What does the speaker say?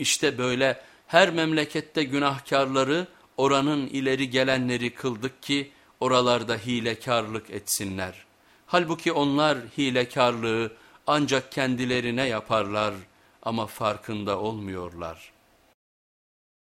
İşte böyle her memlekette günahkarları oranın ileri gelenleri kıldık ki oralarda hilekarlık etsinler. Halbuki onlar hilekarlığı ancak kendilerine yaparlar ama farkında olmuyorlar.''